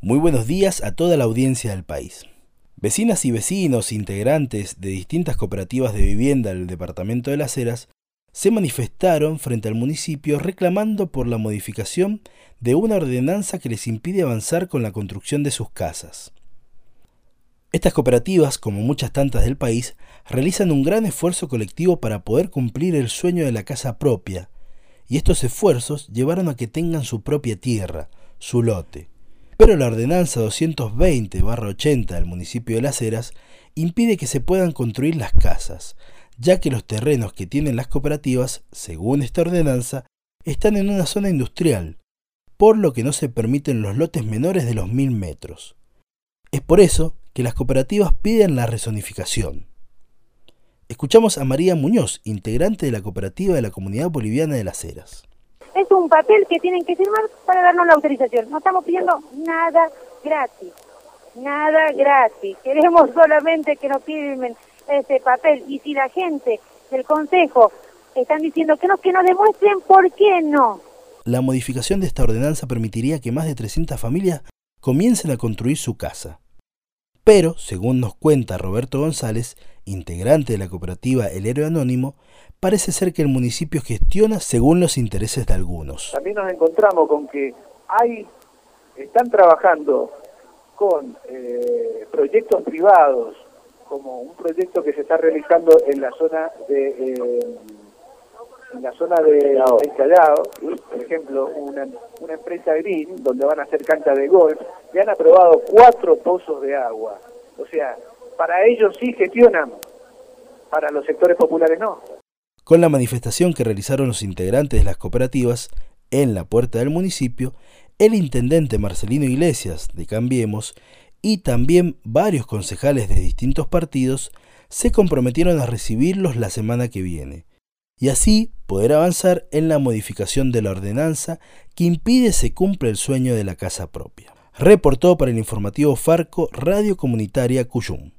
Muy buenos días a toda la audiencia del país. Vecinas y vecinos integrantes de distintas cooperativas de vivienda del departamento de Las Heras se manifestaron frente al municipio reclamando por la modificación de una ordenanza que les impide avanzar con la construcción de sus casas. Estas cooperativas, como muchas tantas del país, realizan un gran esfuerzo colectivo para poder cumplir el sueño de la casa propia, y estos esfuerzos llevaron a que tengan su propia tierra, su lote. Pero la ordenanza 220-80 del municipio de Las Heras impide que se puedan construir las casas, ya que los terrenos que tienen las cooperativas, según esta ordenanza, están en una zona industrial, por lo que no se permiten los lotes menores de los mil metros. Es por eso que las cooperativas piden la rezonificación. Escuchamos a María Muñoz, integrante de la cooperativa de la Comunidad Boliviana de Las Heras un papel que tienen que firmar para darnos la autorización. No estamos pidiendo nada gratis, nada gratis. Queremos solamente que nos firmen ese papel. Y si la gente del Consejo están diciendo que no, que nos demuestren por qué no. La modificación de esta ordenanza permitiría que más de 300 familias comiencen a construir su casa. Pero, según nos cuenta Roberto González, integrante de la cooperativa El Héroe Anónimo, parece ser que el municipio gestiona según los intereses de algunos. También nos encontramos con que hay, están trabajando con eh, proyectos privados, como un proyecto que se está realizando en la zona de eh, en la zona de Callao, por ejemplo, una, empresa green donde van a hacer cancha de golf, y han aprobado cuatro pozos de agua. O sea, para ellos sí gestionan, para los sectores populares no. Con la manifestación que realizaron los integrantes de las cooperativas en la puerta del municipio, el intendente Marcelino Iglesias de Cambiemos y también varios concejales de distintos partidos se comprometieron a recibirlos la semana que viene y así poder avanzar en la modificación de la ordenanza que impide se cumpla el sueño de la casa propia. Reportó para el informativo Farco Radio Comunitaria Cuyum.